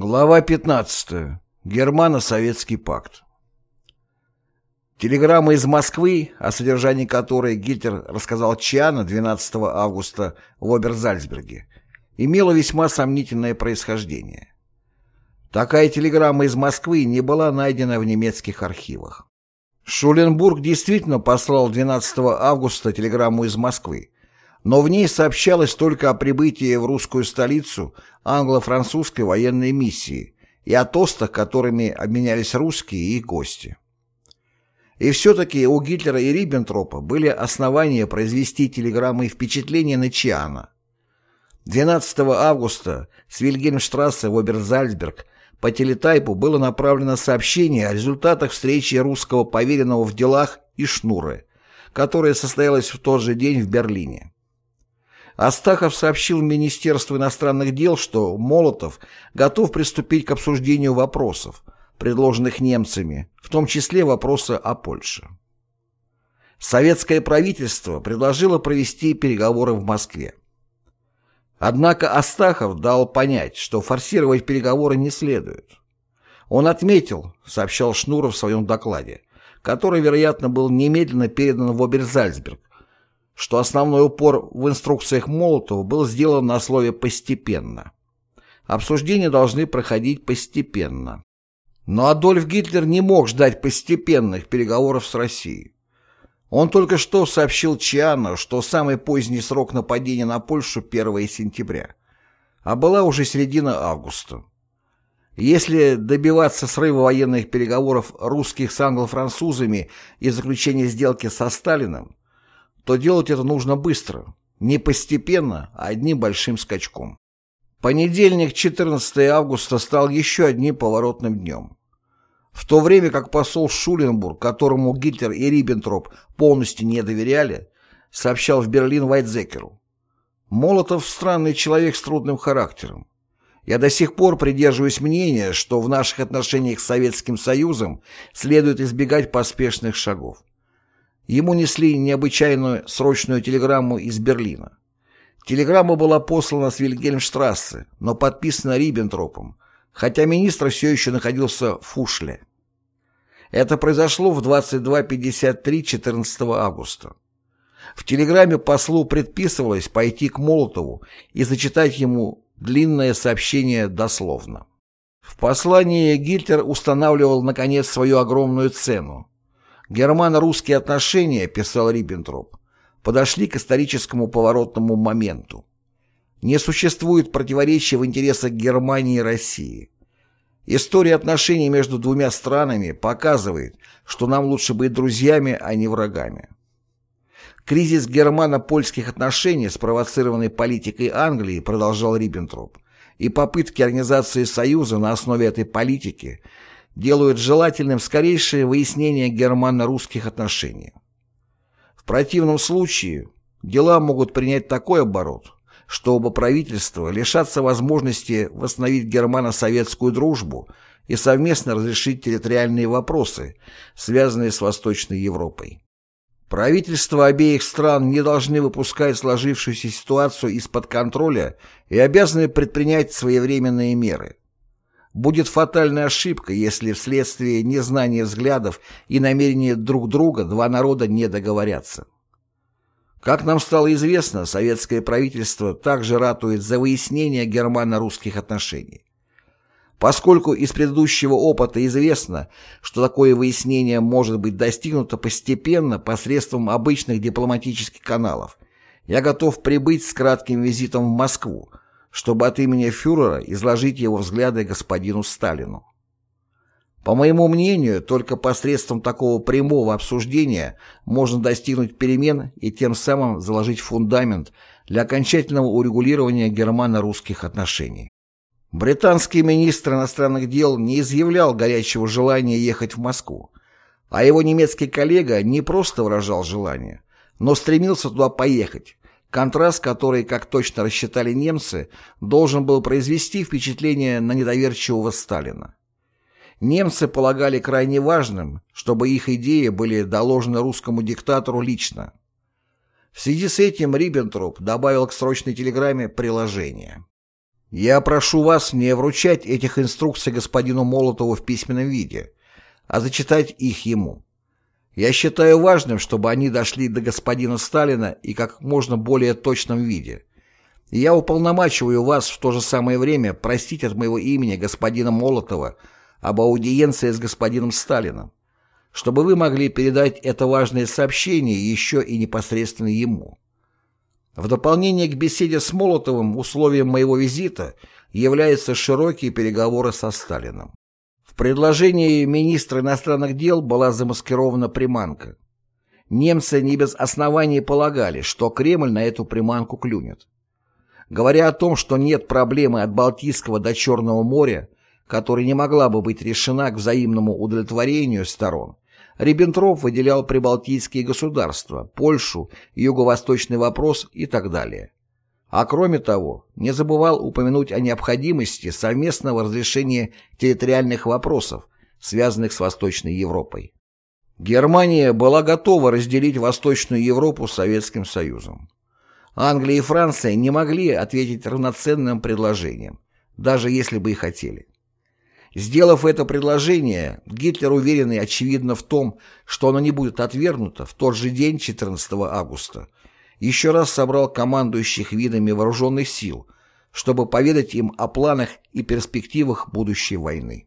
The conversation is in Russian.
Глава 15. Германо-Советский пакт. Телеграмма из Москвы, о содержании которой Гитлер рассказал Чиана 12 августа в Оберзальцберге, имела весьма сомнительное происхождение. Такая телеграмма из Москвы не была найдена в немецких архивах. Шуленбург действительно послал 12 августа телеграмму из Москвы, но в ней сообщалось только о прибытии в русскую столицу англо-французской военной миссии и о тостах, которыми обменялись русские и гости. И все-таки у Гитлера и Риббентропа были основания произвести телеграммы впечатления на Чиана. 12 августа с Вильгельмштрассе в Оберзальцберг по телетайпу было направлено сообщение о результатах встречи русского поверенного в делах и Шнуры, которая состоялась в тот же день в Берлине. Астахов сообщил Министерству иностранных дел, что Молотов готов приступить к обсуждению вопросов, предложенных немцами, в том числе вопроса о Польше. Советское правительство предложило провести переговоры в Москве. Однако Астахов дал понять, что форсировать переговоры не следует. Он отметил, сообщал Шнуров в своем докладе, который, вероятно, был немедленно передан в Оберзальцберг, что основной упор в инструкциях Молотова был сделан на слове «постепенно». Обсуждения должны проходить постепенно. Но Адольф Гитлер не мог ждать постепенных переговоров с Россией. Он только что сообщил Чиану, что самый поздний срок нападения на Польшу 1 сентября, а была уже середина августа. Если добиваться срыва военных переговоров русских с англо-французами и заключения сделки со Сталиным, то делать это нужно быстро, не постепенно, а одним большим скачком. Понедельник, 14 августа, стал еще одним поворотным днем. В то время как посол Шуленбург, которому Гитлер и Риббентроп полностью не доверяли, сообщал в Берлин Вайтзекеру. Молотов – странный человек с трудным характером. Я до сих пор придерживаюсь мнения, что в наших отношениях с Советским Союзом следует избегать поспешных шагов. Ему несли необычайную срочную телеграмму из Берлина. Телеграмма была послана с Вильгельмштрассе, но подписана Риббентропом, хотя министр все еще находился в Фушле. Это произошло в 22.53 14 августа. В телеграмме послу предписывалось пойти к Молотову и зачитать ему длинное сообщение дословно. В послании Гитлер устанавливал, наконец, свою огромную цену Германо-русские отношения, писал Риббентроп, подошли к историческому поворотному моменту. Не существует противоречия в интересах Германии и России. История отношений между двумя странами показывает, что нам лучше быть друзьями, а не врагами. Кризис германо-польских отношений, спровоцированный политикой Англии, продолжал Риббентроп, и попытки организации союза на основе этой политики – делают желательным скорейшее выяснение германо-русских отношений. В противном случае дела могут принять такой оборот, что оба правительства лишатся возможности восстановить германо-советскую дружбу и совместно разрешить территориальные вопросы, связанные с Восточной Европой. Правительства обеих стран не должны выпускать сложившуюся ситуацию из-под контроля и обязаны предпринять своевременные меры. Будет фатальной ошибкой, если вследствие незнания взглядов и намерений друг друга два народа не договорятся. Как нам стало известно, советское правительство также ратует за выяснение германо-русских отношений. Поскольку из предыдущего опыта известно, что такое выяснение может быть достигнуто постепенно посредством обычных дипломатических каналов, я готов прибыть с кратким визитом в Москву, чтобы от имени фюрера изложить его взгляды господину Сталину. По моему мнению, только посредством такого прямого обсуждения можно достигнуть перемен и тем самым заложить фундамент для окончательного урегулирования германо-русских отношений. Британский министр иностранных дел не изъявлял горячего желания ехать в Москву, а его немецкий коллега не просто выражал желание, но стремился туда поехать, Контраст, который, как точно рассчитали немцы, должен был произвести впечатление на недоверчивого Сталина. Немцы полагали крайне важным, чтобы их идеи были доложены русскому диктатору лично. В связи с этим Риббентроп добавил к срочной телеграмме приложение. Я прошу вас не вручать этих инструкций господину Молотову в письменном виде, а зачитать их ему. Я считаю важным, чтобы они дошли до господина Сталина и как можно более точном виде. И я уполномачиваю вас в то же самое время простить от моего имени господина Молотова об аудиенции с господином Сталиным, чтобы вы могли передать это важное сообщение еще и непосредственно ему. В дополнение к беседе с Молотовым условием моего визита являются широкие переговоры со Сталиным. Предложении министра иностранных дел была замаскирована приманка. Немцы не без оснований полагали, что Кремль на эту приманку клюнет. Говоря о том, что нет проблемы от Балтийского до Черного моря, которая не могла бы быть решена к взаимному удовлетворению сторон, Риббентроп выделял прибалтийские государства, Польшу, юго-восточный вопрос и так далее. А кроме того, не забывал упомянуть о необходимости совместного разрешения территориальных вопросов, связанных с Восточной Европой. Германия была готова разделить Восточную Европу с Советским Союзом. Англия и Франция не могли ответить равноценным предложением, даже если бы и хотели. Сделав это предложение, Гитлер, уверенный очевидно в том, что оно не будет отвергнуто, в тот же день, 14 августа, еще раз собрал командующих видами вооруженных сил, чтобы поведать им о планах и перспективах будущей войны.